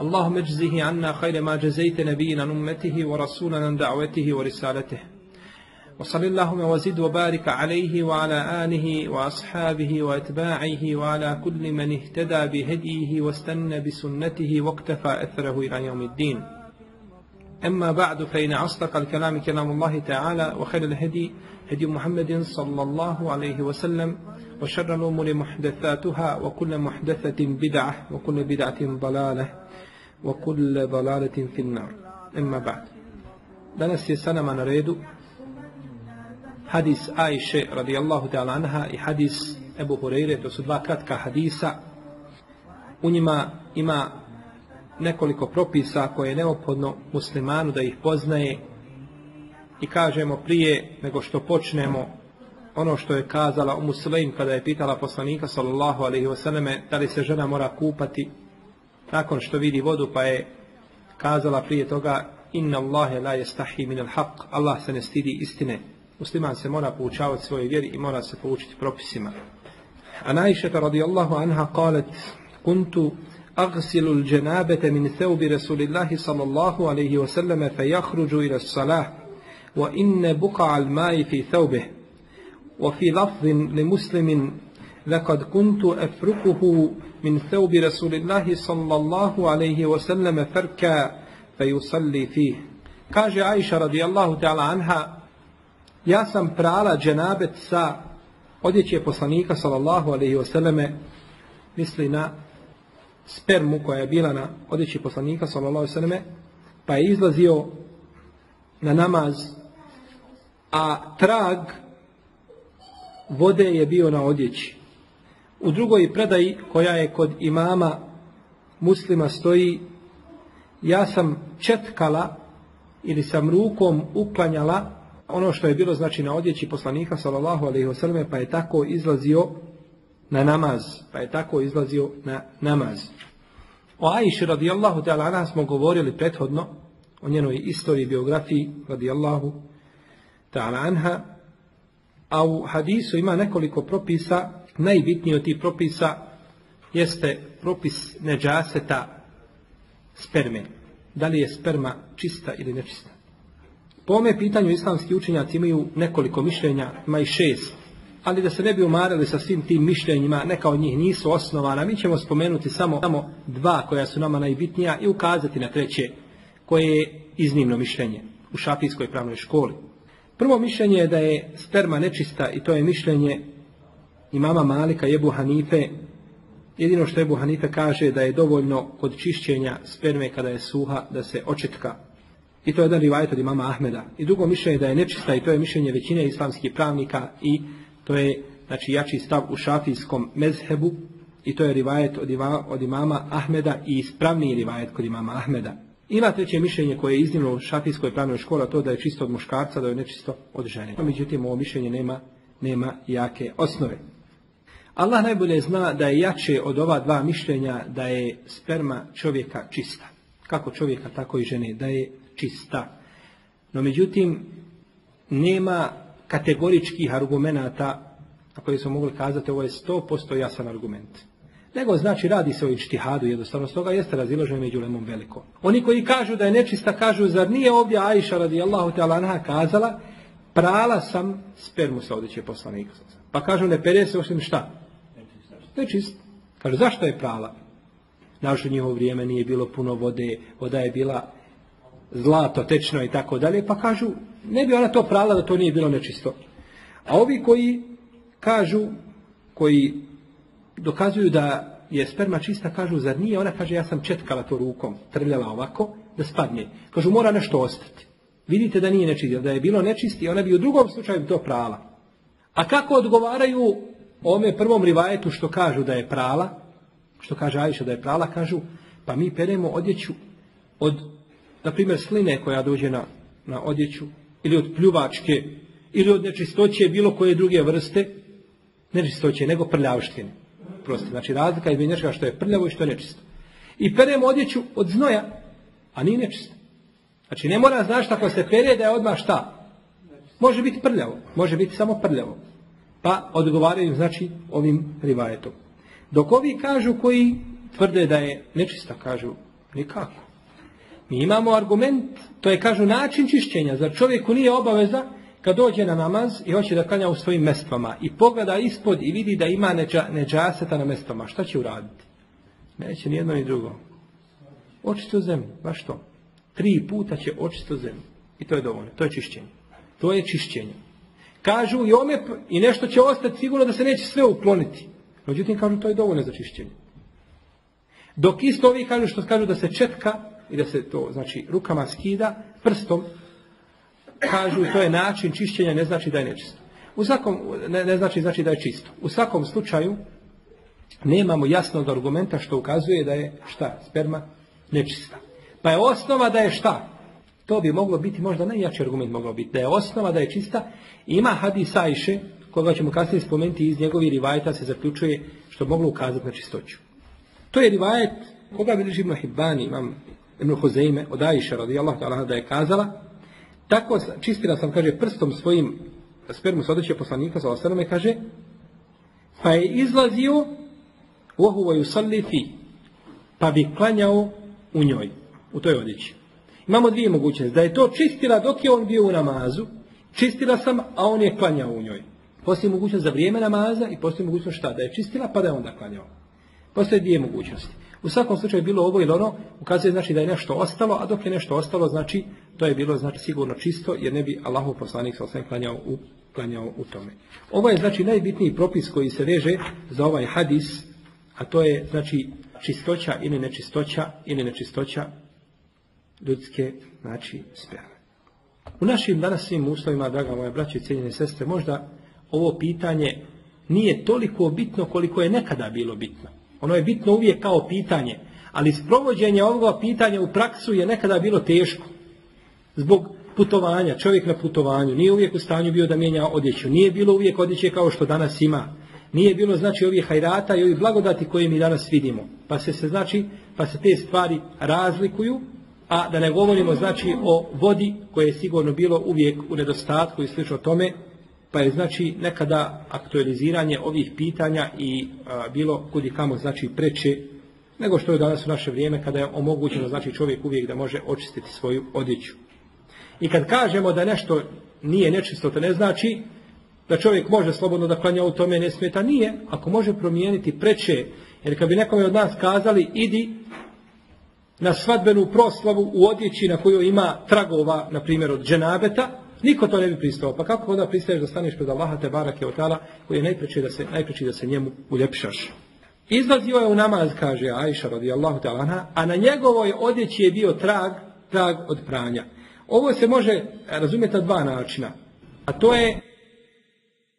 اللهم اجزه عنا خير ما جزيت نبينا أمته ورسولا عن دعوته ورسالته. وصل اللهم وزد وبارك عليه وعلى آله وأصحابه وأتباعه وعلى كل من اهتدى بهديه واستنى بسنته واقتفى أثره إلى يوم الدين. أما بعد فإن أصدق الكلام كلام الله تعالى وخير الهدي هدي محمد صلى الله عليه وسلم وشر الأمور محدثاتها وكل محدثة بدعة وكل بدعة ضلالة. وكل ضلالة في النار أما بعد danas je sa nama na redu hadis Ajše radijallahu ta'ala anha i hadis Ebu Hureyre, to su dva kratka hadisa. U njima ima nekoliko propisa koje je neophodno muslimanu da ih poznaje i kažemo prije nego što počnemo ono što je kazala u muslim kada je pitala poslanika sallallahu alaihi wasallam da li se žena mora kupati nakon što vidi vodu pa je kazala prije toga inna Allahe la yastahi min al haq Allah se ne stidi istine musliman se mora poučavati svojoj vjeri i mora se poučiti propisima a Aisha radijallahu anha qalet kuntu أغسل الجنابة من ثوب رسول الله صلى الله عليه وسلم فيخرج إلى الصلاة وإن بقع الماء في ثوبه وفي لفظ لمسلم لقد كنت أفركه من ثوب رسول الله صلى الله عليه وسلم فركا فيصلي فيه كاج عائشة رضي الله تعالى عنها ja sam prala dženabet sa odjeće poslanika sallallahu alaihi wasallame misli na spermu koja je bila na odjeći poslanika sallallahu alaihi wasallame pa je izlazio na namaz a trag vode je bio na odjeći u drugoj predaji koja je kod imama muslima stoji ja sam četkala ili sam rukom uklanjala ono što je bilo znači na odjeći poslanika sallallahu alejhi ve pa je tako izlazio na namaz pa je tako izlazio na namaz. O Aiši radijallahu ta'ala anha smo govorili prethodno o njenoj istoriji biografiji radijallahu ta'ala anha a u hadisu ima nekoliko propisa najbitniji od tih propisa jeste propis neđaseta sperme da li je sperma čista ili nečista Po ome pitanju islamski učenjaci imaju nekoliko mišljenja, ima i šest. Ali da se ne bi umarali sa svim tim mišljenjima, neka od njih nisu osnovana, mi ćemo spomenuti samo, samo dva koja su nama najbitnija i ukazati na treće koje je iznimno mišljenje u šafijskoj pravnoj školi. Prvo mišljenje je da je sperma nečista i to je mišljenje imama Malika i Ebu. Jedino što Ebu Hanife kaže da je dovoljno kod čišćenja sperme kada je suha da se očetka I to je jedan rivajet od imama Ahmeda. I drugo mišljenje da je nečista i to je mišljenje većine islamskih pravnika i to je znači jači stav u šafijskom mezhebu i to je rivajet od, ima, od imama Ahmeda i ispravniji rivajet kod imama Ahmeda. Ima treće mišljenje koje je iznimno u šafijskoj pravnoj školi, to da je čisto od muškarca, da je nečisto od žene. Međutim, ovo mišljenje nema, nema jake osnove. Allah najbolje zna da je jače od ova dva mišljenja da je sperma čovjeka čista. Kako čovjeka, tako i žene. Da je čista. No međutim, nema kategoričkih argumenata, na koje smo mogli kazati, ovo je 100% jasan argument. Nego znači radi se o ištihadu, jednostavno stoga jeste raziloženo među lemom veliko. Oni koji kažu da je nečista, kažu, zar nije ovdje Aisha radijallahu ta'ala kazala, prala sam spermu sa odjeće poslanika. Pa kažu, ne pere se osim šta? Nečist. Kažu, zašto je prala? Naše njihovo vrijeme nije bilo puno vode, voda je bila zlato, tečno i tako dalje, pa kažu, ne bi ona to prala da to nije bilo nečisto. A ovi koji kažu, koji dokazuju da je sperma čista, kažu, zar nije? Ona kaže, ja sam četkala to rukom, trljala ovako, da spadne. Kažu, mora nešto ostati. Vidite da nije nečisto, da je bilo nečisti, ona bi u drugom slučaju to prala. A kako odgovaraju ome prvom rivajetu što kažu da je prala, što kaže Ajša da je prala, kažu, pa mi peremo odjeću od na primjer sline koja dođe na na odjeću, ili od pljuvačke, ili od nečistoće bilo koje druge vrste, nečistoće, nego prljavštine. Prosti, znači razlika između nečega što je prljavo i što je nečisto. I peremo odjeću od znoja, a nije nečisto. Znači ne mora znaš ako se pere da je odmah šta? Može biti prljavo, može biti samo prljavo. Pa odgovaraju znači ovim rivajetom. Dok ovi kažu koji tvrde da je nečista, kažu nikako. Mi imamo argument, to je kažu način čišćenja. Zar čovjeku nije obaveza kad dođe na namaz i hoće da klanja u svojim mestvama i pogleda ispod i vidi da ima neđa, neđaseta na mestvama, šta će uraditi? Neće ni jedno ni drugo. Očisto zemlju, baš to. Tri puta će očisto zemlju. I to je dovoljno, to je čišćenje. To je čišćenje. Kažu i ome i nešto će ostati sigurno da se neće sve ukloniti. Međutim, kažu to je dovoljno za čišćenje. Dok isto ovi kažu što kažu da se četka i da se to, znači, rukama skida, prstom, kažu to je način čišćenja, ne znači da je nečisto. U svakom, ne, ne znači, znači da je čisto. U svakom slučaju, nemamo jasnog argumenta što ukazuje da je šta? Sperma nečista. Pa je osnova da je šta? To bi moglo biti možda najjači argument moglo biti. Da je osnova da je čista. Ima hadis Ajše, koga ćemo kasnije spomenuti iz njegovih rivajeta se zaključuje što bi moglo ukazati na čistoću. To je rivajet koga bilježi Ibn Hibbani, imam Ibn Huzeime, od Ajše radijallahu ta'ala da je kazala, tako čistila sam, kaže, prstom svojim spermu s odreće poslanika sa osanome, kaže, pa je izlazio Ohuva yusalli fi. Pa bi klanjao u njoj, u toj odjeći. Imamo dvije mogućnosti. Da je to čistila dok je on bio u namazu, čistila sam, a on je klanjao u njoj. Postoji mogućnost za vrijeme namaza i postoji mogućnost šta? Da je čistila, pa da je onda klanjao. Postoje dvije mogućnosti. U svakom slučaju bilo ovo ili ono, ukazuje znači da je nešto ostalo, a dok je nešto ostalo, znači to je bilo znači sigurno čisto, jer ne bi Allahov poslanik sa osvijem klanjao u, klanjao u tome. Ovo je znači najbitniji propis koji se veže za ovaj hadis, a to je znači čistoća ili nečistoća ili nečistoća ljudske znači sperme. U našim današnjim uslovima, draga moja braća i cijeljene sestre, možda ovo pitanje nije toliko bitno koliko je nekada bilo bitno. Ono je bitno uvijek kao pitanje, ali sprovođenje ovoga pitanja u praksu je nekada bilo teško. Zbog putovanja, čovjek na putovanju, nije uvijek u stanju bio da mijenja odjeću, nije bilo uvijek odjeće kao što danas ima. Nije bilo znači ovih hajrata i ovih blagodati koje mi danas vidimo. Pa se, se znači, pa se te stvari razlikuju, a da ne govorimo znači o vodi koje je sigurno bilo uvijek u nedostatku i slično tome, pa je znači nekada aktualiziranje ovih pitanja i a, bilo kudi kamo znači preče nego što je danas u naše vrijeme kada je omogućeno znači čovjek uvijek da može očistiti svoju odjeću. I kad kažemo da nešto nije nečisto, to ne znači da čovjek može slobodno da klanja u tome ne smeta. Nije, ako može promijeniti preče, jer kad bi nekome od nas kazali idi na svadbenu proslavu u odjeći na kojoj ima tragova, na primjer od dženabeta, niko to ne bi pristao. Pa kako onda pristaješ da staneš pred Allaha te barake od tala, koji je najpreći da se, najpreći da se njemu uljepšaš. Izlazio je u namaz, kaže Ajša radijallahu ta'ala, a na njegovoj odjeći je bio trag, trag od pranja. Ovo se može razumjeti na dva načina. A to je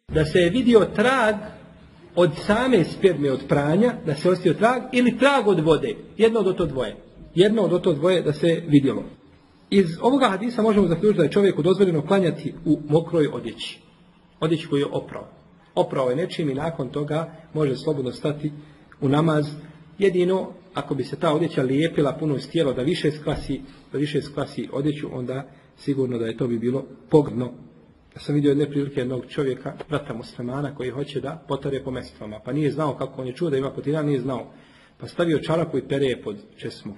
da se je vidio trag od same sperme od pranja, da se ostio trag, ili trag od vode. Jedno od to dvoje. Jedno od to dvoje da se vidjelo. Iz ovoga hadisa možemo zaključiti da je čovjeku dozvoljeno klanjati u mokroj odjeći. Odjeći koju je oprao. Oprao je nečim i nakon toga može slobodno stati u namaz. Jedino, ako bi se ta odjeća lijepila puno iz tijela da više sklasi, da više sklasi odjeću, onda sigurno da je to bi bilo pogrdno. Ja sam vidio jedne prilike jednog čovjeka, brata muslimana, koji hoće da potare po mestvama. Pa nije znao kako on je čuo da ima potina, nije znao. Pa stavio čarapu i pere pod česmu.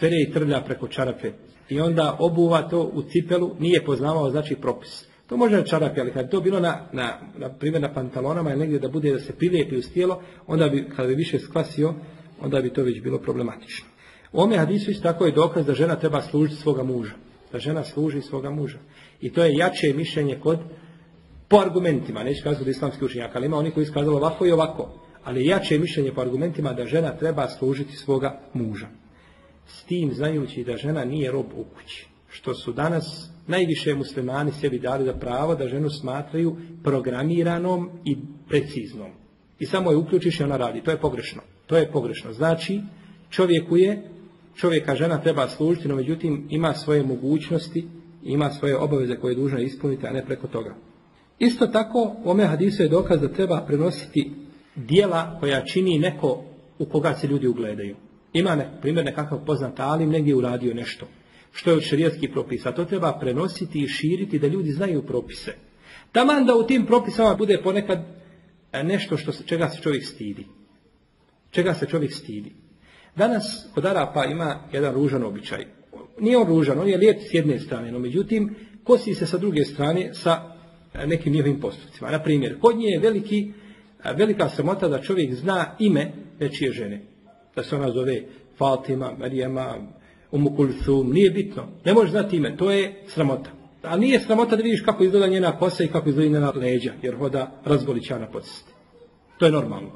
Pere i trlja preko čarape. I onda obuva to u cipelu, nije poznavao znači propis. To može na čarapi, ali kad to bilo na, na, na primjer na pantalonama ili negdje da bude da se prilijepi uz tijelo, onda bi, kada bi više skvasio, onda bi to već bilo problematično. U ome hadisu isto tako je dokaz da žena treba služiti svoga muža. Da žena služi svoga muža. I to je jače mišljenje kod po argumentima, neću kazati od islamskih učenjaka, ali ima oni koji iskazali ovako i ovako. Ali jače mišljenje po argumentima da žena treba služiti svoga muža. S tim znajući da žena nije rob u kući. Što su danas najviše muslimani sebi dali da pravo da ženu smatraju programiranom i preciznom. I samo je uključiš i ona radi. To je pogrešno. To je pogrešno. Znači, čovjeku je, čovjeka žena treba služiti, no međutim ima svoje mogućnosti ima svoje obaveze koje je dužna ispuniti, a ne preko toga. Isto tako, u ome hadisu je dokaz da treba prenositi dijela koja čini neko u koga se ljudi ugledaju. Ima, ne, primjer, nekakav poznat alim, negdje uradio nešto, što je od šerijatskih propisa. To treba prenositi i širiti da ljudi znaju propise. Taman da u tim propisama bude ponekad e, nešto što, čega se čovjek stidi. Čega se čovjek stidi. Danas kod Arapa ima jedan ružan običaj. Nije on ružan, on je lijep s jedne strane, no međutim, kosi se sa druge strane sa nekim njihovim postupcima. Na primjer, kod nje je veliki, velika sramota da čovjek zna ime nečije žene. Da se ona zove Fatima, Marijama, Umu Kulthum, nije bitno. Ne možeš znati ime, to je sramota. A nije sramota da vidiš kako izgleda njena kosa i kako izgleda njena leđa, jer hoda razgoličana po To je normalno.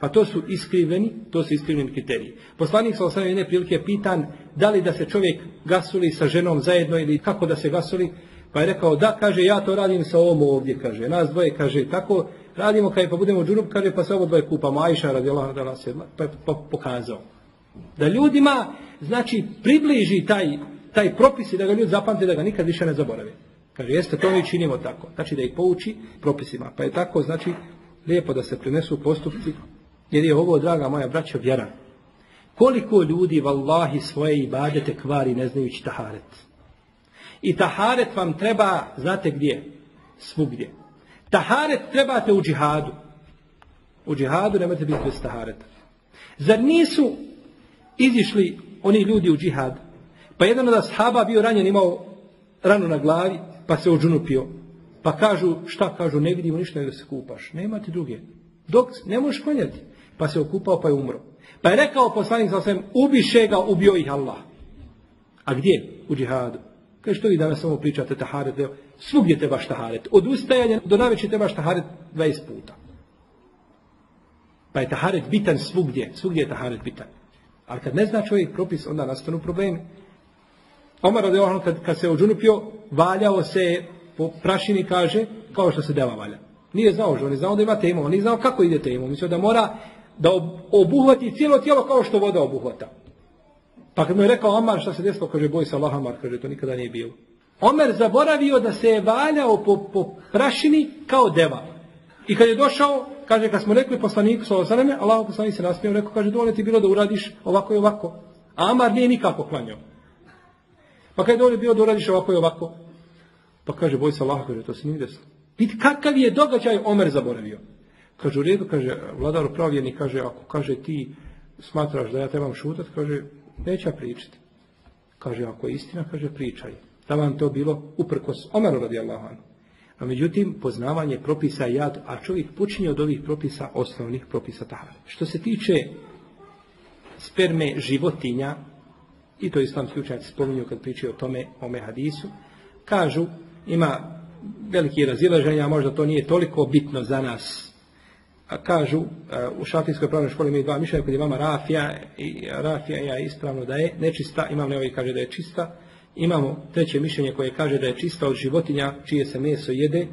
Pa to su iskrivljeni, to su iskrivljeni kriteriji. Poslanik sa osam jedne prilike pitan da li da se čovjek gasuli sa ženom zajedno ili kako da se gasuli. Pa je rekao da, kaže, ja to radim sa ovom ovdje, kaže. Nas dvoje, kaže, tako radimo kad pa budemo džunup, kaže, pa se ovo dvoje kupamo. Ajša radi da nas pa, pa pokazao. Da ljudima, znači, približi taj, taj propis i da ga ljudi zapamte, da ga nikad više ne zaborave. Kaže, jeste, to mi činimo tako. Znači da ih pouči propisima. Pa je tako, znači, lijepo da se prinesu postupci jer je ovo, draga moja braćo, vjera. Koliko ljudi, vallahi, svoje ibadete kvari ne znajući taharet. I taharet vam treba, znate gdje? Svugdje. Taharet trebate u džihadu. U džihadu nemojte biti bez tahareta. Zar nisu izišli oni ljudi u džihad? Pa jedan od ashaba bio ranjen, imao ranu na glavi, pa se ođunupio. Pa kažu, šta kažu, ne vidimo ništa da se kupaš. Nema ti druge. Dok ne možeš klanjati. Pa se okupao pa je umro. Pa je rekao poslanik sa svem, ubiše ga, ubio ih Allah. A gdje? U džihadu. Kaže, što vi danas samo pričate taharet? Svugdje trebaš taharet. Od ustajanja do naveći trebaš taharet 20 puta. Pa je taharet bitan svugdje. Svugdje je taharet bitan. Ali kad ne zna čovjek propis, onda nastanu problemi. Omar radi kad, kad se ođunupio, valjao se po prašini, kaže, kao što se deva valja. Nije znao že, on je znao da ima temu, on nije znao kako ide temu. Mislio da mora da obuhvati cijelo tijelo kao što voda obuhvata. Pa kad mu je rekao Omar šta se desilo, kaže boj se Allah Omar, kaže to nikada nije bilo. Omer zaboravio da se je valjao po, po prašini kao deva. I kad je došao, kaže kad smo rekli poslaniku sa osaneme, Allah poslanik se nasmio, rekao, kaže dovoljno ti bilo da uradiš ovako i ovako. A Amar nije nikako klanjao. Pa kad je dovoljno bilo da uradiš ovako i ovako. Pa kaže, boj se Allah, kaže, to se nije desilo. Vidi kakav je događaj Omer zaboravio. Kaže, u redu, kaže, vladar upravljeni, kaže, ako kaže ti smatraš da ja trebam šutat, kaže, neće pričati. Kaže, ako je istina, kaže, pričaj. Da vam to bilo uprkos Omeru radi Allahanu. A međutim, poznavanje propisa jad, a čovjek počinje od ovih propisa, osnovnih propisa tahare. Što se tiče sperme životinja, i to islamski učenjaci spominju kad pričaju o tome, o mehadisu, kažu, ima veliki razilaženja, možda to nije toliko bitno za nas kažu u šafijskoj pravnoj školi imaju dva mišljenja kod imama Rafija i Rafija ja ispravno da je nečista, imam ovaj kaže da je čista. Imamo treće mišljenje koje kaže da je čista od životinja čije se meso jede,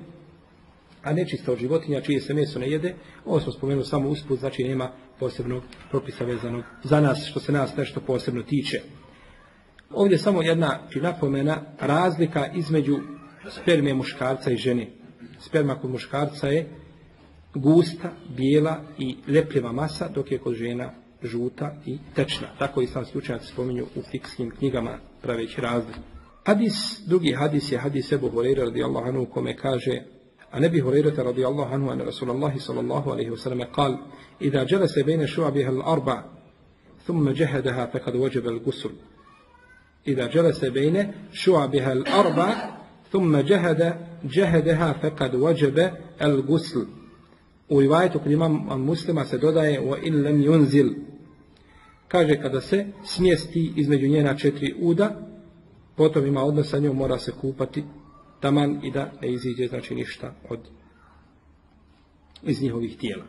a nečista od životinja čije se meso ne jede. Ovo smo spomenuli samo usput, znači nema posebnog propisa vezanog za nas, što se nas nešto posebno tiče. Ovdje samo jedna napomena razlika između sperme muškarca i žene. Sperma kod muškarca je gusta, bijela i ljepljiva masa, dok je kod žena žuta i tečna. Tako i sam slučajac spominju u fikskim knjigama praveći razliku. Hadis, drugi hadis je hadis Ebu Horeira radijallahu anhu kome kaže a nebi Horeirata radijallahu anhu an Rasulallahi sallallahu alaihi wasallam kal Ida se bejne šuabiha al-arba thumma jahadaha fekad wajib al-gusul Ida se bejne šuabiha al-arba thumma jahada jahadaha fekad wajib al-gusul u rivajetu kod muslima se dodaje o illam yunzil. Kaže kada se smjesti između njena četiri uda, potom ima odnos sa njom, mora se kupati taman i da ne iziđe znači ništa od iz njihovih tijela.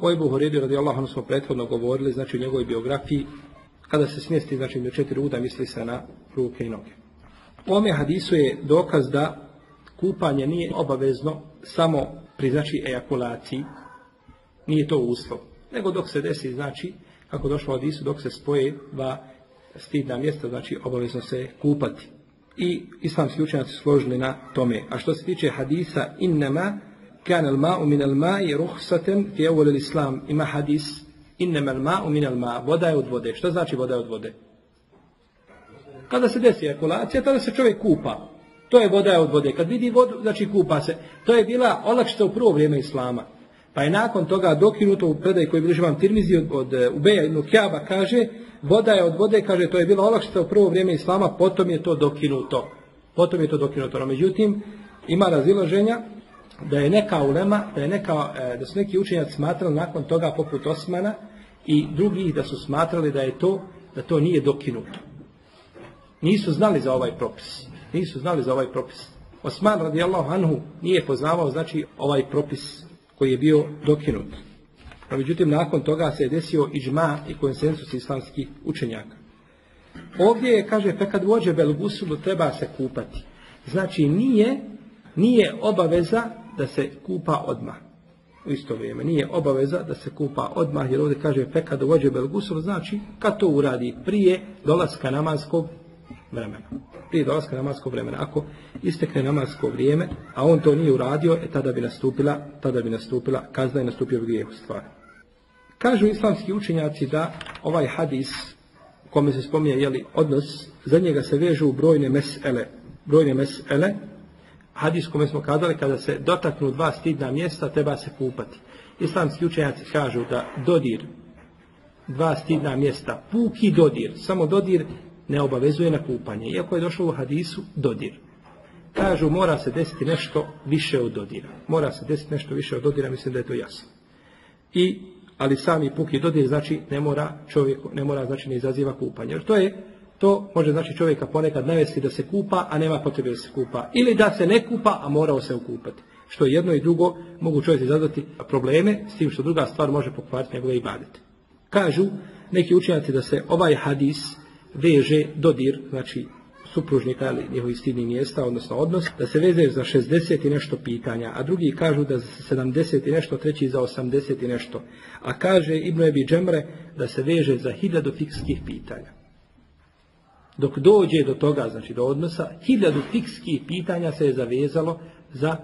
O Ebu Horedi radi Allah, smo prethodno govorili, znači u njegovoj biografiji, kada se smjesti znači do četiri uda, misli se na ruke i noge. U ome hadisu je dokaz da kupanje nije obavezno samo pri znači ejakulaciji, nije to uslov. Nego dok se desi, znači, kako došlo od Isu, dok se spoje dva stidna mjesta, znači obavezno se kupati. i islamski učenjaci složili na tome. A što se tiče hadisa innama kan al ma'u min al ma'i ruhsaten fi awwal islam ima hadis innama al ma'u min al ma' voda je od vode. Što znači voda je od vode? Kada se desi ekulacija, tada se čovjek kupa. To je voda od vode. Kad vidi vodu, znači kupa se. To je bila olakšica u prvo vrijeme Islama. Pa je nakon toga dokinuto u predaj koji bliži vam Tirmizi od, od Ubeja ibn Kjaba kaže voda je od vode, kaže to je bila olakšica u prvo vrijeme Islama, potom je to dokinuto. Potom je to dokinuto. No, međutim, ima razilaženja da je neka ulema, da, je neka, e, da su neki učenjaci smatrali nakon toga poput Osmana i drugih da su smatrali da je to, da to nije dokinuto. Nisu znali za ovaj propis. Nisu znali za ovaj propis. Osman radijallahu anhu nije poznavao znači ovaj propis koji je bio dokinut. No, međutim, nakon toga se je desio iđma i konsensus islamskih učenjaka. Ovdje je, kaže, pe kad vođe belgusulu treba se kupati. Znači, nije, nije obaveza da se kupa odmah. U isto vrijeme. Nije obaveza da se kupa odmah, jer ovdje kaže pe kad vođe belgusulu, znači kad to uradi prije dolaska namazskog vremena. Prije dolaska namaskog vremena. Ako istekne namasko vrijeme, a on to nije uradio, e tada bi nastupila, tada bi nastupila kazna i nastupio bi grijeh u stvari. Kažu islamski učenjaci da ovaj hadis kome se spominje jeli, odnos, za njega se vežu brojne mesele. Brojne mesele. Hadis kome smo kazali kada se dotaknu dva stidna mjesta treba se kupati. Islamski učenjaci kažu da dodir dva stidna mjesta, puki dodir, samo dodir ne obavezuje na kupanje. Iako je došlo u hadisu dodir. Kažu mora se desiti nešto više od dodira. Mora se desiti nešto više od dodira, mislim da je to jasno. I, ali sami puki dodir znači ne mora čovjek, ne mora znači ne izaziva kupanje. Jer to je, to može znači čovjeka ponekad navesti da se kupa, a nema potrebe da se kupa. Ili da se ne kupa, a morao se ukupati. Što jedno i drugo mogu čovjek izazvati probleme, s tim što druga stvar može pokvariti njegove ibadete. Kažu neki učenjaci da se ovaj hadis veže dodir, znači supružnika ili njihovih stidnih mjesta, odnosno odnos, da se veze za 60 i nešto pitanja, a drugi kažu da za 70 i nešto, treći za 80 i nešto. A kaže Ibn Ebi Džemre da se veže za hiljadu fikskih pitanja. Dok dođe do toga, znači do odnosa, hiljadu fikskih pitanja se je zavezalo za,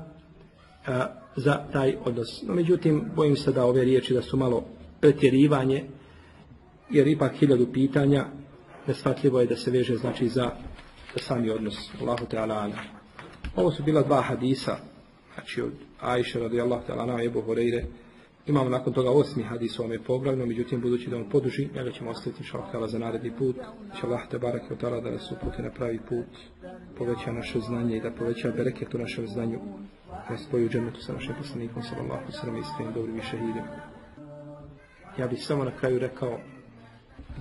a, za taj odnos. No, međutim, bojim se da ove riječi da su malo pretjerivanje, jer ipak hiljadu pitanja neshvatljivo je da se veže znači za, sami odnos Allahu Teala. Ovo su bila dva hadisa, znači od Ajše radijallahu ta'ala i Ebu Horeire. Imamo nakon toga osmi hadis u ovome poglavlju, međutim budući da on poduži, njega ćemo ostaviti inša za naredni put. Će Allah te barak i ta'ala da nas upute na pravi put, poveća naše znanje i da poveća bereket u našem znanju. Da nas spoju u džennetu sa našim poslanikom, sallallahu sallam, iskrenim dobrim i šehidim. Ja bih samo na kraju rekao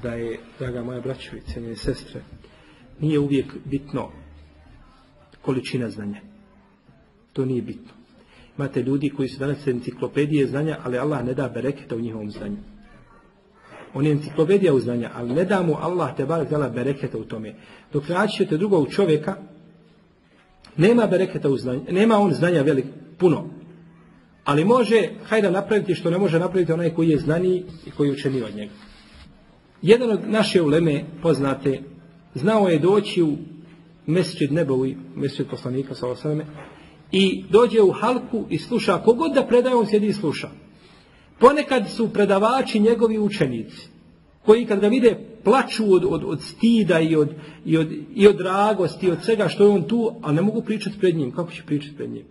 da je, draga moja braćo i cijenjene sestre, nije uvijek bitno količina znanja. To nije bitno. Imate ljudi koji su danas enciklopedije znanja, ali Allah ne da bereketa u njihovom znanju. On je enciklopedija u znanja, ali ne da mu Allah te bar dala bereketa u tome. Dok drugog čovjeka, nema bereketa u znanju, nema on znanja velik, puno. Ali može, hajde napraviti što ne može napraviti onaj koji je znaniji i koji je učeniji od njega. Jedan od naše uleme poznate znao je doći u mesčid nebovi, mesčid poslanika sa osrame, i dođe u halku i sluša, kogod da predaje, on sjedi i sluša. Ponekad su predavači njegovi učenici, koji kad ga vide plaču od, od, od stida i od, i, od, i od dragosti, od svega što je on tu, a ne mogu pričati pred njim. Kako će pričati pred njim?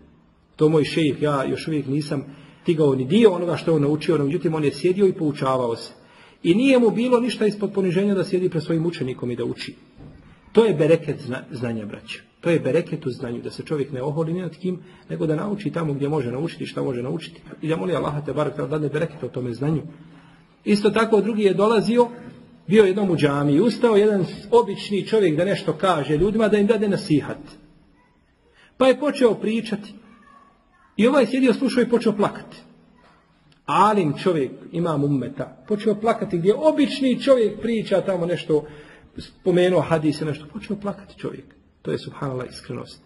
To moj šejih, ja još uvijek nisam tigao ni dio onoga što je on naučio, no međutim on je sjedio i poučavao se. I nije mu bilo ništa ispod poniženja da sjedi pred svojim učenikom i da uči. To je bereket zna, znanja, braća. To je bereket u znanju, da se čovjek ne oholi nad kim, nego da nauči tamo gdje može naučiti, šta može naučiti. I da moli Allaha te barak da dadne bereket o tome znanju. Isto tako drugi je dolazio, bio jednom u džami ustao jedan obični čovjek da nešto kaže ljudima da im dade nasihat. Pa je počeo pričati. I ovaj sjedio, slušao i počeo plakati alim čovjek, imam ummeta, počeo plakati gdje obični čovjek priča tamo nešto, spomenuo hadise, nešto, počeo plakati čovjek. To je subhanallah iskrenost.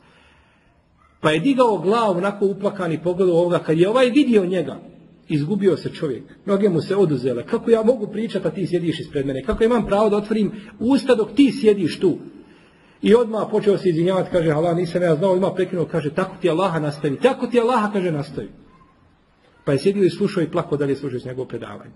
Pa je digao glavu onako uplakani pogled ovoga, kad je ovaj vidio njega, izgubio se čovjek. Noge mu se oduzele. Kako ja mogu pričati, a ti sjediš ispred mene? Kako imam pravo da otvorim usta dok ti sjediš tu? I odmah počeo se izvinjavati, kaže Allah, nisam ja znao, ima prekinuo, kaže, tako ti Allaha nastavi, tako ti Allaha, kaže, nastavi. Pa je sjedio i slušao i plako dalje s njegovo predavanje.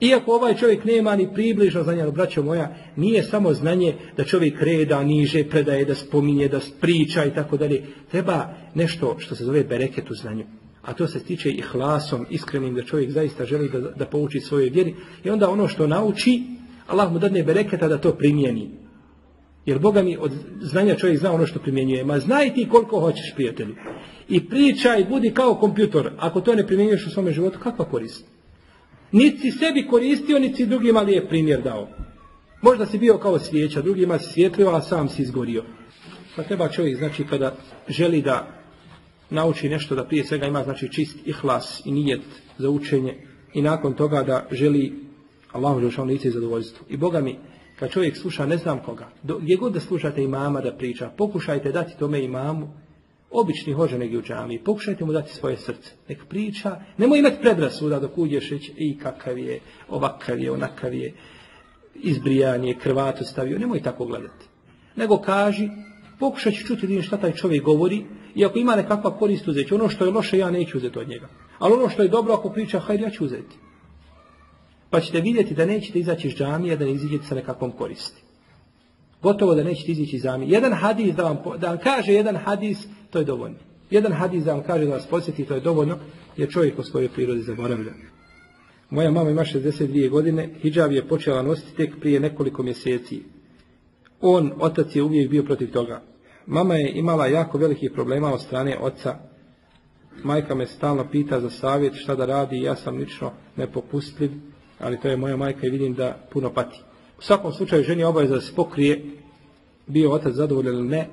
Iako ovaj čovjek nema ni približno znanja, ali braćo moja, nije samo znanje da čovjek reda, niže, predaje, da spominje, da priča i tako dalje. Treba nešto što se zove bereket u znanju. A to se tiče i hlasom, iskrenim, da čovjek zaista želi da, da pouči svoje vjeri. I onda ono što nauči, Allah mu dadne bereketa da to primijeni. Jer Boga mi od znanja čovjek zna ono što primjenjuje. Ma znaj ti koliko hoćeš, prijatelju. I pričaj, budi kao kompjutor. Ako to ne primjenjuješ u svome životu, kakva korist? Niti sebi koristio, niti si drugima lijep primjer dao. Možda si bio kao svijeća, drugima si svjetlio, a sam si izgorio. Pa treba čovjek, znači, kada želi da nauči nešto, da prije svega ima, znači, čist ihlas i nijet za učenje i nakon toga da želi Allahu lice i zadovoljstvo. I Boga mi, kad čovjek sluša ne znam koga, gdje god da slušate imama da priča, pokušajte dati tome imamu obični hože negdje u džami, pokušajte mu dati svoje srce. Nek priča, nemoj imati predrasuda dok uđeš i kakav je, ovakav je, onakav je, izbrijanje, krvato stavio, nemoj tako gledati. Nego kaži, pokušaj ću čuti šta taj čovjek govori i ako ima nekakva korist uzeti, ono što je loše ja neću uzeti od njega. Ali ono što je dobro ako priča, hajde ja ću uzeti. Pa ćete vidjeti da nećete izaći iz džamije, da ne izađete sa nekakvom koristi. Gotovo da nećete izići iz džamije. Jedan hadis da vam, da vam kaže jedan hadis, to je dovoljno. Jedan hadis da vam kaže da vas posjeti, to je dovoljno, jer čovjek o svojoj prirodi zaboravlja. Moja mama ima 62 godine, hijab je počela nositi tek prije nekoliko mjeseci. On, otac je uvijek bio protiv toga. Mama je imala jako velikih problema od strane oca. Majka me stalno pita za savjet šta da radi, ja sam lično nepopustljiv, ali to je moja majka i vidim da puno pati. U svakom slučaju ženi obaveza da se pokrije, bio otac zadovoljan ili ne,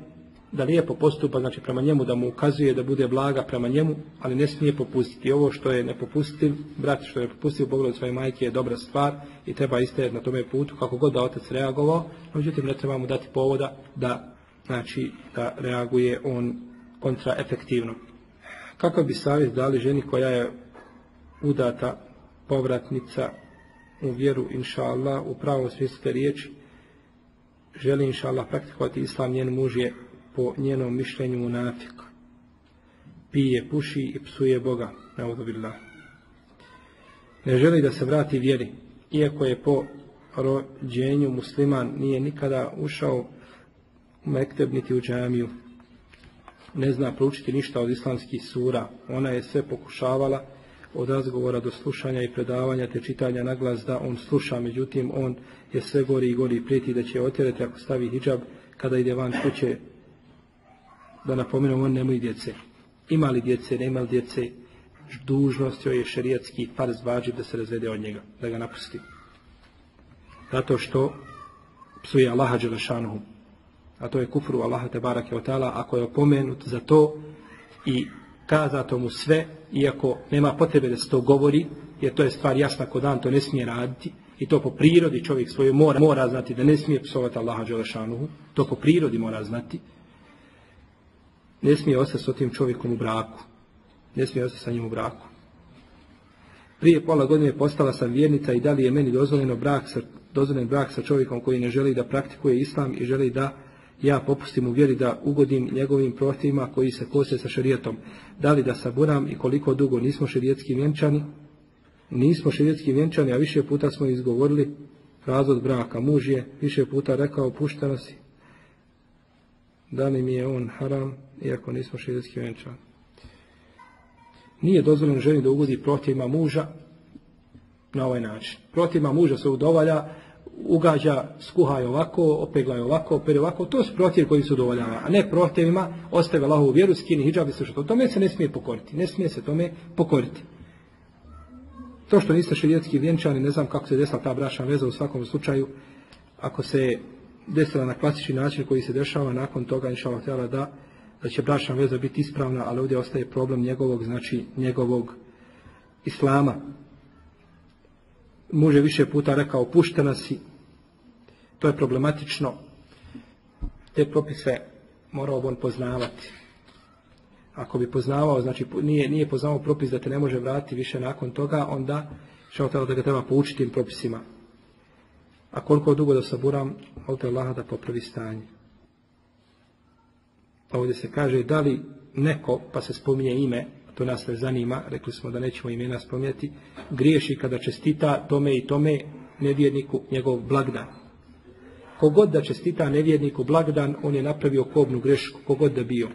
da lijepo postupa, znači prema njemu, da mu ukazuje da bude blaga prema njemu, ali ne smije popustiti. Ovo što je nepopustiv, brat što je popustiv pogled svoje majke je dobra stvar i treba istajati na tome putu kako god da otac reagovao, međutim ne treba mu dati povoda da, znači, da reaguje on kontraefektivno. Kako bi savjet dali ženi koja je udata povratnica u vjeru, inša Allah, u pravom smislu te riječi, želi, inša Allah, praktikovati islam, njen muž je po njenom mišljenju munafik. Pije, puši i psuje Boga, billah. Ne želi da se vrati vjeri, iako je po rođenju musliman, nije nikada ušao u mekteb niti u džamiju. Ne zna proučiti ništa od islamskih sura. Ona je sve pokušavala od razgovora do slušanja i predavanja te čitanja na glas da on sluša, međutim on je sve gori i gori prijeti da će otjerati ako stavi hijab kada ide van kuće da napomenem on nemoj djece. Ima li djece, nema li djece, dužnost joj je šerijatski farz vađi da se razvede od njega, da ga napusti. Zato što psuje Allaha Đelešanuhu. A to je kufru Allaha te barake otala, ako je opomenut za to i kazato mu sve, iako nema potrebe da se to govori, jer to je stvar jasna kod dan, to ne smije raditi, i to po prirodi čovjek svoje mora, mora znati da ne smije psovati Allaha Đelešanuhu, to po prirodi mora znati, ne smije ostati s tim čovjekom u braku. Ne smije ostati sa njim u braku. Prije pola godine postala sam vjernica i da li je meni dozvoljeno brak sa, dozvoljen brak sa čovjekom koji ne želi da praktikuje islam i želi da ja popustim u vjeri da ugodim njegovim protivima koji se kose sa šerijetom. Da li da saburam i koliko dugo nismo šerijetski vjenčani? Nismo šerijetski vjenčani, a više puta smo izgovorili razvod braka. Muž je više puta rekao pušteno si. Da li mi je on haram, iako nismo širijetski vjenčani. Nije dozvoljeno ženi da ugodi protivima muža na ovaj način. Protivima muža se udovalja, ugađa, skuhaj ovako, opeglaj ovako, opere ovako, to su protiv koji su udovoljava, a ne protivima ostave Allahovu vjeru, skini hijab i što. Tome se ne smije pokoriti, ne smije se tome pokoriti. To što niste širijetski vjenčani, ne znam kako se desila ta brašna veza u svakom slučaju, ako se desila na klasični način koji se dešava nakon toga, inša Allah, da da će bračna veza biti ispravna, ali ovdje ostaje problem njegovog, znači njegovog islama. Muž više puta rekao puštena si, to je problematično. Te propise morao on poznavati. Ako bi poznavao, znači nije, nije poznavao propis da te ne može vratiti više nakon toga, onda što da ga treba poučiti tim propisima. A koliko dugo da saburam, molite Allaha da popravi stanje. Ovdje se kaže da li neko, pa se spominje ime, to nas ne zanima, rekli smo da nećemo imena spominjati, griješi kada čestita tome i tome nevjerniku njegov blagdan. Kogod da čestita nevjerniku blagdan, on je napravio kobnu grešku, kogod da bio.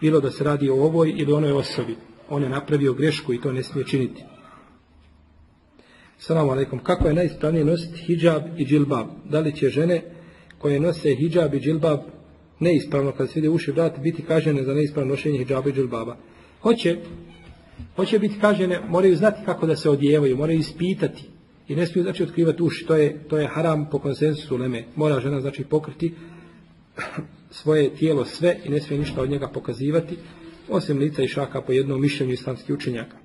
Bilo da se radi o ovoj ili onoj osobi. On je napravio grešku i to ne smije činiti. Salam alaikum. Kako je najispravnije nositi hijab i džilbab? Da li će žene koje nose hijab i džilbab neispravno kad se vide uši vrati biti kažene za neispravno nošenje hijaba i džilbaba? Hoće, hoće biti kažene, moraju znati kako da se odjevaju, moraju ispitati. I ne smiju znači otkrivati uši, to je, to je haram po konsensusu leme. Mora žena znači pokriti svoje tijelo sve i ne smije ništa od njega pokazivati, osim lica i šaka po jednom mišljenju islamskih učenjaka.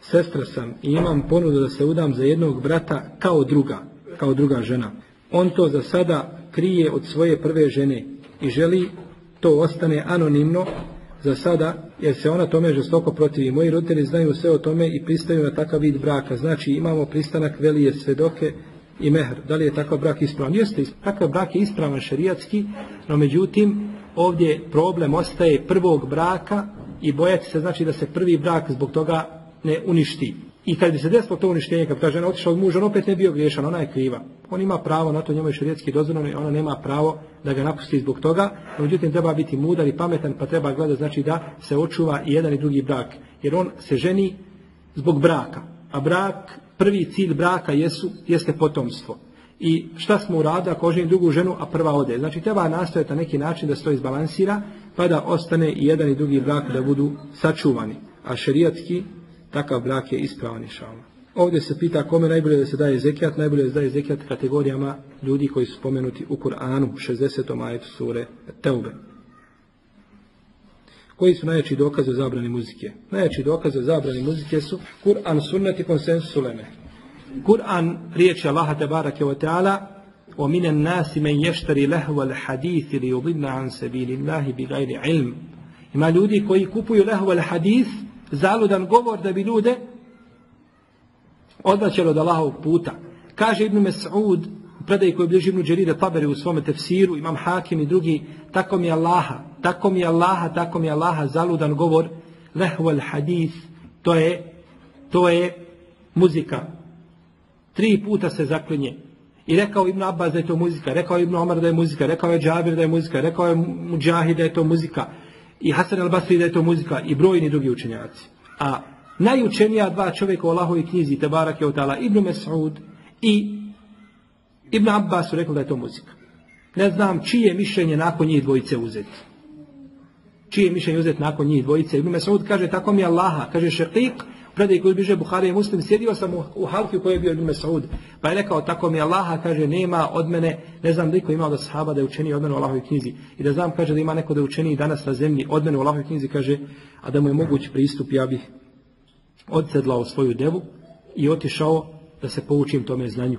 Sestra sam i imam ponudu da se udam za jednog brata kao druga, kao druga žena. On to za sada krije od svoje prve žene i želi to ostane anonimno za sada, jer se ona tome žestoko protivi. Moji roditelji znaju sve o tome i pristaju na takav vid braka. Znači imamo pristanak velije svedoke i mehr. Da li je takav brak ispravan? Jeste, takav brak je ispravan šerijatski, no međutim ovdje problem ostaje prvog braka i bojati se znači da se prvi brak zbog toga ne uništi. I kad bi se desilo to uništenje, kad ta žena otišla od muža, on opet ne bio griješan, ona je kriva. On ima pravo na to, njemu je šarijetski dozvoljeno ona nema pravo da ga napusti zbog toga. No, međutim, treba biti mudar i pametan, pa treba gledati znači da se očuva i jedan i drugi brak. Jer on se ženi zbog braka. A brak, prvi cilj braka jesu, jeste potomstvo. I šta smo uradili ako oženim drugu ženu, a prva ode. Znači treba nastojati na neki način da se to izbalansira, pa da ostane i jedan i drugi brak da budu sačuvani. A šerijatski takav brak je ispravan inshallah. Ovdje se pita kome najbolje da se daje zekjat, najbolje da se daje zekjat kategorijama ljudi koji su spomenuti u Kur'anu, 60. majetu sure Teube. Koji su najjači dokaz o zabrani muzike? Najjači dokaz o zabrani muzike su Kur'an, sunnet i konsensus uleme. Kur'an, riječi Allaha tebarake ve ta'ala, o minen nasi men ještari lehva l'hadith ili ubidna an sebi lillahi bi gajri ilm. Ima ljudi koji kupuju lehva l'hadith zaludan govor da bi ljude odvraćalo od Allahovog puta. Kaže Ibn Mes'ud, predaj koji bliži Ibn Đeride Taberi u svome tefsiru, imam Hakim i drugi, tako mi Allaha, tako mi Allaha, tako mi Allaha, zaludan govor, lehval hadith, to je, to je muzika. Tri puta se zaklinje. I rekao Ibn Abbas da je to muzika, rekao Ibn Omar da je muzika, rekao je Džabir da je muzika, rekao je Mujahid da je to muzika i Hasan al-Basri da je to muzika i brojni drugi učenjaci. A najučenija dva čovjeka u Allahovi knjizi, Tebarak je otala Ibn Mes'ud i Ibn Abbas su rekli da je to muzika. Ne znam čije mišljenje nakon njih dvojice uzeti. Čije mišljenje uzeti nakon njih dvojice. Ibn Mes'ud kaže tako mi Allaha, kaže šeqik, predaj koji biže Buhari i Muslim, sjedio sam u, halki u kojoj je bio Ibn Mes'ud, pa je rekao tako mi Allaha, kaže nema od mene, ne znam liko imao da sahaba da je učeni od mene u Allahovi knjizi i da znam, kaže da ima neko da je učeni danas na zemlji od mene u Allahovi knjizi, kaže, a da mu je moguć pristup, ja bih odsedlao svoju devu i otišao da se poučim tome znanju.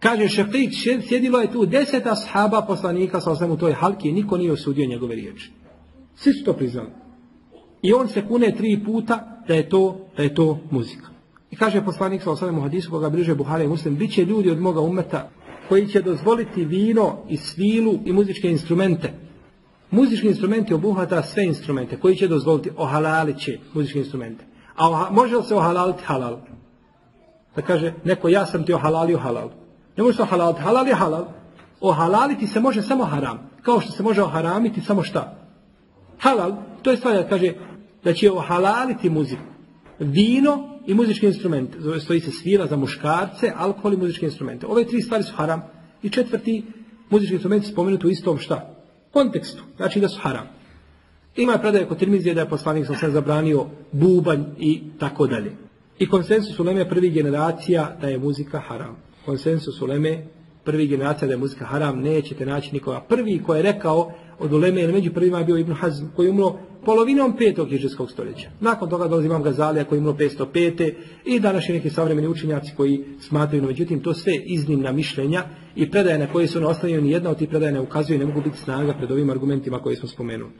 Kaže Šefik, sjedilo je tu deseta sahaba poslanika sa osam u toj halki i niko nije osudio njegove riječi. Svi su to priznali. I on se kune tri puta da je to, da je to muzika. I kaže poslanik sa osam u hadisu koga bliže Buhari i Muslim, bit će ljudi od moga umeta koji će dozvoliti vino i svilu i muzičke instrumente. Muzički instrumenti obuhvata sve instrumente koji će dozvoliti ohalalit će muzičke instrumente. A oha, može li se ohalaliti halal? Da kaže, neko ja sam ti ohalalio halal. Ne može se ohalaliti, halal je halal. Ohalaliti se može samo haram. Kao što se može oharamiti samo šta? Halal, to je stvar kaže da će ohalaliti muziku. Vino i muzički instrument. Stoji se svila za muškarce, alkohol i muzički instrumente. Ove tri stvari su haram. I četvrti, muzički instrument spomenuti u istom šta? Kontekstu. Znači da su haram. Ima predaje kod Tirmizije da je poslanik sam se zabranio bubanj i tako dalje. I konsensus uleme prvi generacija da je muzika haram. Konsensus uleme prvi generacija da je muzika haram nećete naći nikoga. Prvi ko je rekao od uleme ili među prvima je bio Ibn Hazm koji je umro polovinom petog hiđarskog stoljeća. Nakon toga dolazi imam Gazalija koji je umro 505. i današnji neki savremeni učenjaci koji smatraju, no međutim to sve iznimna mišljenja i predaje na koje su one ostavljene, ni jedna od tih predaje ne ukazuje, ne mogu biti snaga pred ovim argumentima koje smo spomenuli.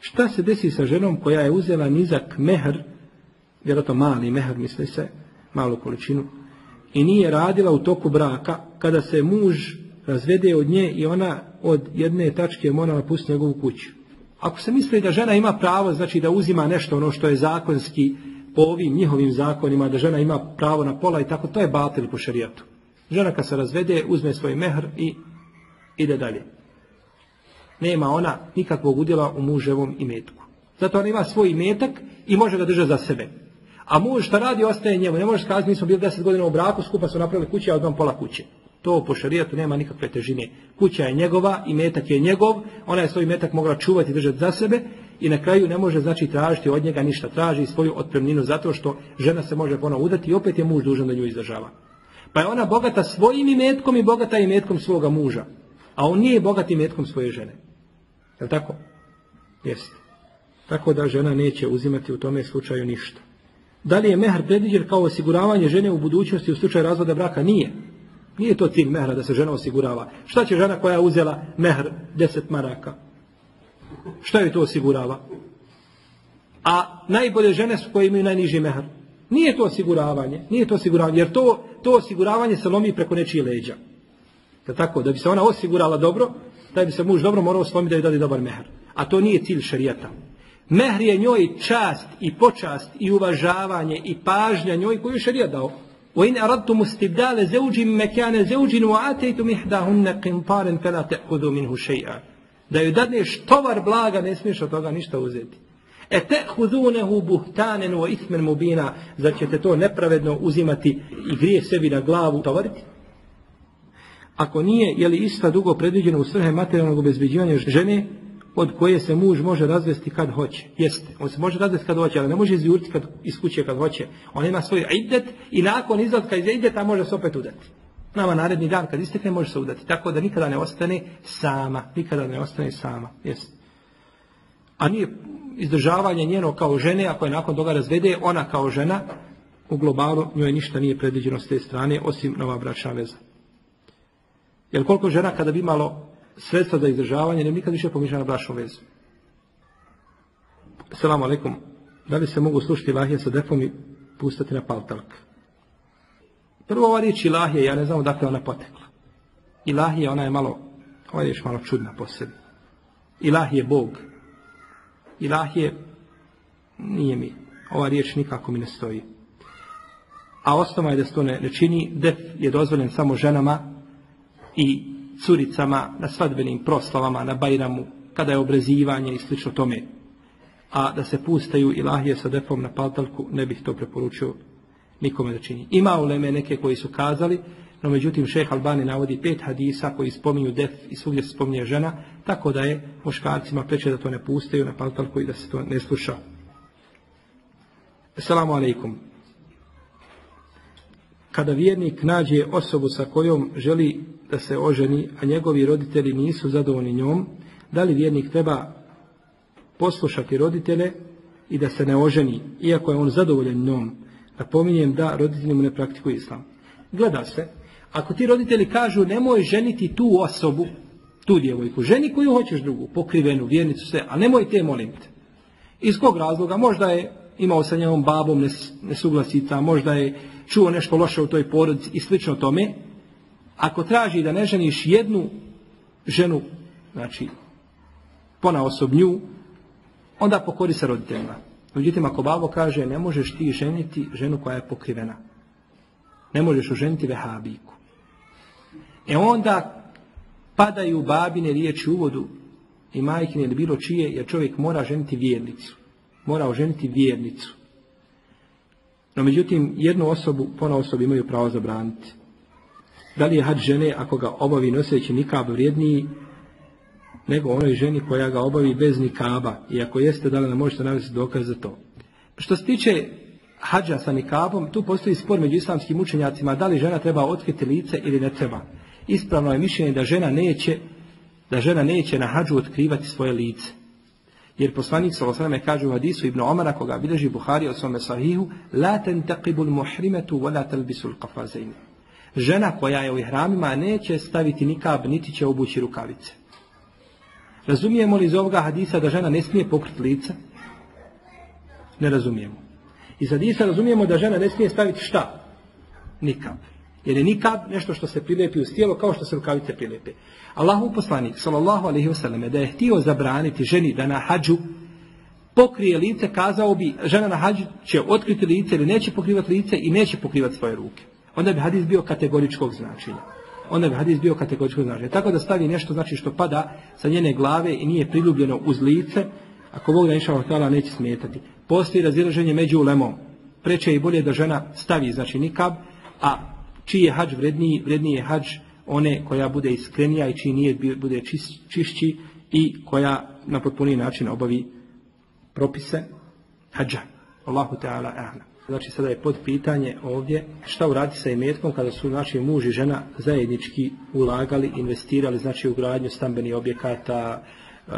Šta se desi sa ženom koja je uzela nizak mehr, vjerojatno mali mehr misli se, malu količinu, i nije radila u toku braka, kada se muž razvede od nje i ona od jedne tačke mora napustiti njegovu kuću. Ako se misli da žena ima pravo, znači da uzima nešto ono što je zakonski po ovim njihovim zakonima, da žena ima pravo na pola i tako, to je batil po šarijatu. Žena kad se razvede, uzme svoj mehr i ide dalje. Nema ona nikakvog udjela u muževom imetku. Zato ona ima svoj imetak i može ga držati za sebe. A muž šta radi ostaje njemu. Ne možeš kazati mi smo bili deset godina u braku, skupa su napravili kuće, a odmah pola kuće. To po šarijatu nema nikakve težine. Kuća je njegova, imetak je njegov, ona je svoj imetak mogla čuvati i držati za sebe i na kraju ne može znači tražiti od njega ništa. Traži svoju otpremninu zato što žena se može ponovno udati i opet je muž dužan da nju izdržava. Pa je ona bogata svojim imetkom i bogata imetkom svoga muža. A on nije bogat imetkom svoje žene. Je tako? Jeste. Tako da žena neće uzimati u tome slučaju ništa. Da li je mehar predviđen kao osiguravanje žene u budućnosti u slučaju razvoda braka? Nije. Nije to cilj mehra da se žena osigurava. Šta će žena koja je uzela mehr deset maraka? Šta joj to osigurava? A najbolje žene su koje imaju najniži mehar. Nije to osiguravanje, nije to osiguravanje, jer to, to osiguravanje se lomi preko nečije leđa. Da tako, da bi se ona osigurala dobro, da bi se muž dobro morao slomiti da joj dali dobar mehar. A to nije cilj šarijata. Mehr je njoj čast i počast i uvažavanje i pažnja njoj koju je šarijat dao. وإن أردتم استبدال زوج مكان زوج وآتيتم إحداهن قنطارا فلا تأخذوا منه شيئا da joj dadneš tovar blaga, ne smiješ od toga ništa uzeti. E te hudunehu buhtanen o ismen mubina, zar ćete to nepravedno uzimati i grije sebi na glavu tovariti? Ako nije, je li ista dugo predviđeno u svrhe materijalnog obezbeđivanja žene, od koje se muž može razvesti kad hoće. Jeste, on se može razvesti kad hoće, ali ne može izjuriti kad, iz kuće kad hoće. On ima svoj idet i nakon izlaska iz ideta može se opet udati. Nama naredni dan kad istekne može se udati. Tako da nikada ne ostane sama. Nikada ne ostane sama. Jeste. A nije izdržavanje njeno kao žene, ako je nakon toga razvede, ona kao žena, u globalu njoj ništa nije predviđeno s te strane, osim nova bračna veza. Jer koliko žena kada bi imalo sredstva za izdržavanje, ne nikad više pomišljala na bračnu vezu. Assalamu alaikum. Da li se mogu slušati ilahije sa defom i pustati na paltalk? Prvo ova riječ ilahije, ja ne znam odakle ona potekla. Ilahije, ona je malo, ova riječ malo čudna po sebi. Ilahije Bog. Ilahije nije mi. Ova riječ nikako mi ne stoji. A osnova je da se to ne čini. Def je dozvoljen samo ženama i curicama na svadbenim proslavama, na Bajramu, kada je obrezivanje i slično tome. A da se pustaju ilahije sa defom na paltalku, ne bih to preporučio nikome da čini. Ima uleme neke koji su kazali, no međutim šeh Albani navodi pet hadisa koji spominju def i svugdje se spominje žena, tako da je muškarcima preče da to ne pustaju na paltalku i da se to ne sluša. Assalamu alaikum. Kada vjernik nađe osobu sa kojom želi da se oženi, a njegovi roditelji nisu zadovoljni njom, da li vjernik treba poslušati roditelje i da se ne oženi, iako je on zadovoljan njom. Napominjem da roditelji mu ne praktikuju islam. Gleda se, ako ti roditelji kažu nemoj ženiti tu osobu, tu djevojku, ženi koju hoćeš drugu, pokrivenu, vjernicu, sve, a nemoj te molim te. Iz kog razloga? Možda je imao sa njom babom nesuglasica, možda je čuo nešto loše u toj porodici i slično tome, ako traži da ne ženiš jednu ženu, znači pona osobnju, onda pokori se roditeljima. Međutim, ako babo kaže ne možeš ti ženiti ženu koja je pokrivena. Ne možeš oženiti vehabiku. E onda padaju babine riječi u vodu i majkine ili bilo čije, jer čovjek mora ženiti vjernicu. Mora oženiti vjernicu. No međutim, jednu osobu, pona osobi imaju pravo zabraniti. Da li je hađ žene ako ga obavi noseći nikab vrijedniji nego onoj ženi koja ga obavi bez nikaba. I ako jeste, da li nam možete navesti dokaz za to. Što se tiče hađa sa nikabom, tu postoji spor među islamskim učenjacima da li žena treba otkriti lice ili ne treba. Ispravno je mišljenje da žena neće da žena neće na hađu otkrivati svoje lice. Jer poslanik s.a.v. kaže u hadisu Ibn Omara koga bilježi Buhari o svome sahihu La tentaqibul muhrimetu wa la talbisul qafazaini žena koja je u ihramima neće staviti nikab, niti će obući rukavice. Razumijemo li iz ovoga hadisa da žena ne smije pokriti lice? Ne razumijemo. Iz hadisa razumijemo da žena ne smije staviti šta? Nikab. Jer je nikad nešto što se prilepi uz tijelo kao što se rukavice prilepe. Allahu poslanik, sallallahu alaihi wasallam, da je htio zabraniti ženi da na hađu pokrije lice, kazao bi, žena na hađu će otkriti lice ili neće pokrivati lice i neće pokrivati svoje ruke. Onda bi hadis bio kategoričkog značenja. Onda bi hadis bio kategoričkog značenja. Tako da stavi nešto znači što pada sa njene glave i nije priljubljeno uz lice, ako Bog da inša neće smetati. Postoji razilaženje među ulemom. Preče i bolje da žena stavi znači nikab, a čiji je hađ vredniji, vredniji je hađ one koja bude iskrenija i čiji nije bude čišći i koja na potpuni način obavi propise hađa. Allahu Teala a'lam. Znači sada je pod pitanje ovdje šta uraditi sa imetkom kada su znači muž i žena zajednički ulagali, investirali znači u gradnju stambenih objekata,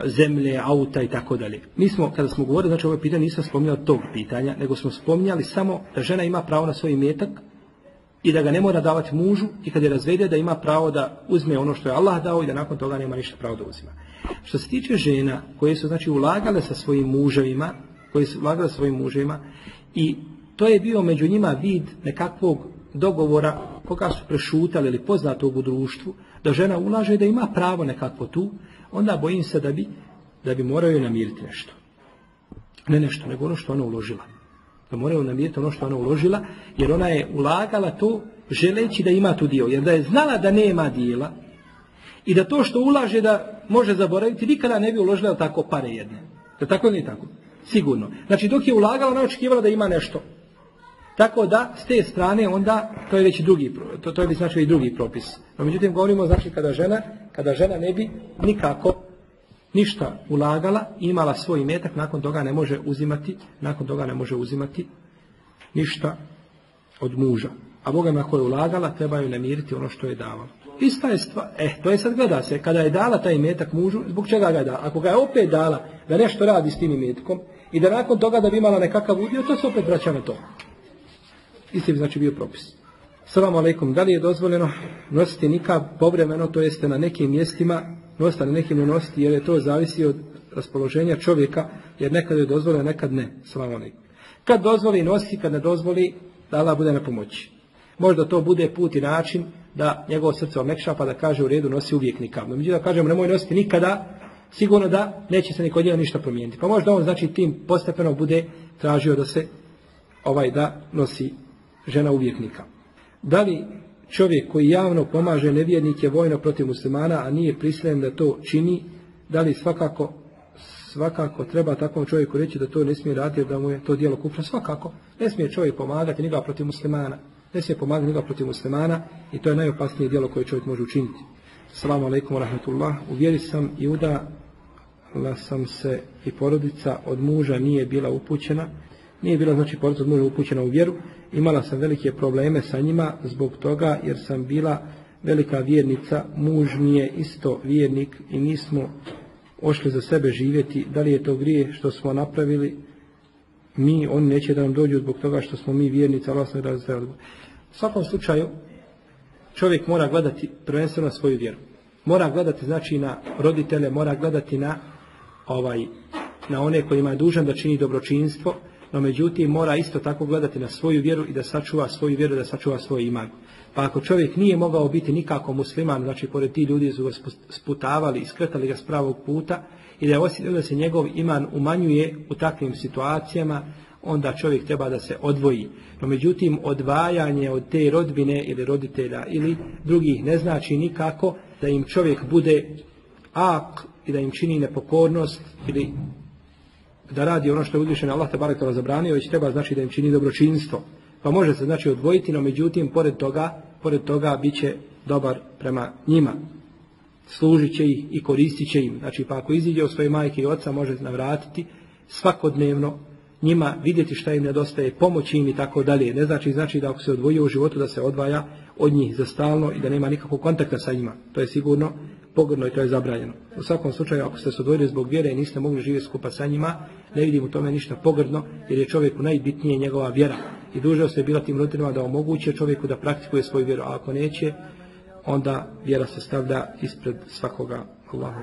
zemlje, auta i tako dalje. Mi smo, kada smo govorili, znači ovo pitanje nismo spominjali tog pitanja, nego smo spominjali samo da žena ima pravo na svoj imetak i da ga ne mora davati mužu i kad je razvede da ima pravo da uzme ono što je Allah dao i da nakon toga nema ništa pravo da uzima. Što se tiče žena koje su znači ulagale sa svojim muževima, koje su ulagale sa svojim muževima i to je bio među njima vid nekakvog dogovora koga su prešutali ili poznatog u društvu, da žena ulaže da ima pravo nekakvo tu, onda bojim se da bi, da bi moraju namiriti nešto. Ne nešto, nego ono što ona uložila. Da moraju namiriti ono što ona uložila, jer ona je ulagala to želeći da ima tu dio. Jer da je znala da nema dijela i da to što ulaže da može zaboraviti, nikada ne bi uložila tako pare jedne. Da tako ili tako? Sigurno. Znači dok je ulagala, ona očekivala da ima nešto. Tako da, s te strane onda, to je već drugi, to, to je znači i drugi propis. No, međutim, govorimo, znači, kada žena, kada žena ne bi nikako ništa ulagala, imala svoj metak, nakon toga ne može uzimati, nakon toga ne može uzimati ništa od muža. A Boga ako je ulagala, treba ju namiriti ono što je davala. Ista je stvar, eh, to je sad gleda se, kada je dala taj metak mužu, zbog čega ga je dala? Ako ga je opet dala da nešto radi s tim imetkom i da nakon toga da bi imala nekakav udio, to se opet vraća na to. Isti bi znači bio propis. Salam alaikum, da li je dozvoljeno nositi nikab povremeno, to jeste na nekim mjestima, nositi na nekim ne nositi, jer je to zavisi od raspoloženja čovjeka, jer nekad je dozvoljeno, nekad ne. Salam alaikum. Kad dozvoli nosi, kad ne dozvoli, da Allah bude na pomoći. Možda to bude put i način da njegovo srce omekša pa da kaže u redu nosi uvijek nikab. No međutim da kažemo nemoj nositi nikada, sigurno da neće se nikod ništa promijeniti. Pa možda on znači tim postepeno bude tražio da se ovaj da nosi žena uvjetnika. Da li čovjek koji javno pomaže nevjernike vojno protiv muslimana, a nije prisiljen da to čini, da li svakako svakako treba takvom čovjeku reći da to ne smije raditi da mu je to djelo kupno svakako. Ne smije čovjek pomagati nikoga protiv muslimana. Ne smije pomagati nikoga protiv muslimana i to je najopasnije djelo koje čovjek može učiniti. Salamu alaikum wa rahmatullah. Uvjeri sam i udala sam se i porodica od muža nije bila upućena. Nije bila znači porodica od muža upućena u vjeru. Imala sam velike probleme sa njima zbog toga jer sam bila velika vjernica, muž mi je isto vjernik i nismo ošli za sebe živjeti, da li je to grije što smo napravili, mi, oni neće da nam dođu zbog toga što smo mi vjernici, Allah sam U svakom slučaju, čovjek mora gledati prvenstveno svoju vjeru. Mora gledati znači na roditelje, mora gledati na ovaj na one kojima je dužan da čini dobročinstvo, no međutim mora isto tako gledati na svoju vjeru i da sačuva svoju vjeru, da sačuva svoj iman. Pa ako čovjek nije mogao biti nikako musliman, znači pored ti ljudi su ga sputavali i skretali ga s pravog puta i da je osjetio da se njegov iman umanjuje u takvim situacijama, onda čovjek treba da se odvoji. No međutim, odvajanje od te rodbine ili roditelja ili drugih ne znači nikako da im čovjek bude ak i da im čini nepokornost ili da radi ono što je uzvišeno Allah te barek zabranio, već treba znači da im čini dobročinstvo. Pa može se znači odvojiti, no međutim pored toga, pored toga bit će dobar prema njima. Služit će ih i koristit će im. Znači pa ako iziđe od svoje majke i oca može navratiti svakodnevno njima vidjeti šta im nedostaje, pomoći im i tako dalje. Ne znači znači da ako se odvojio u životu da se odvaja od njih za stalno i da nema nikakvog kontakta sa njima. To je sigurno pogrdno i to je zabranjeno. U svakom slučaju, ako ste se odvojili zbog vjere i niste mogli živjeti skupa sa njima, ne vidim u tome ništa pogrdno, jer je čovjeku najbitnije njegova vjera. I duže se bila tim roditeljima da omoguće čovjeku da praktikuje svoju vjeru, a ako neće, onda vjera se stavlja ispred svakoga Allahu.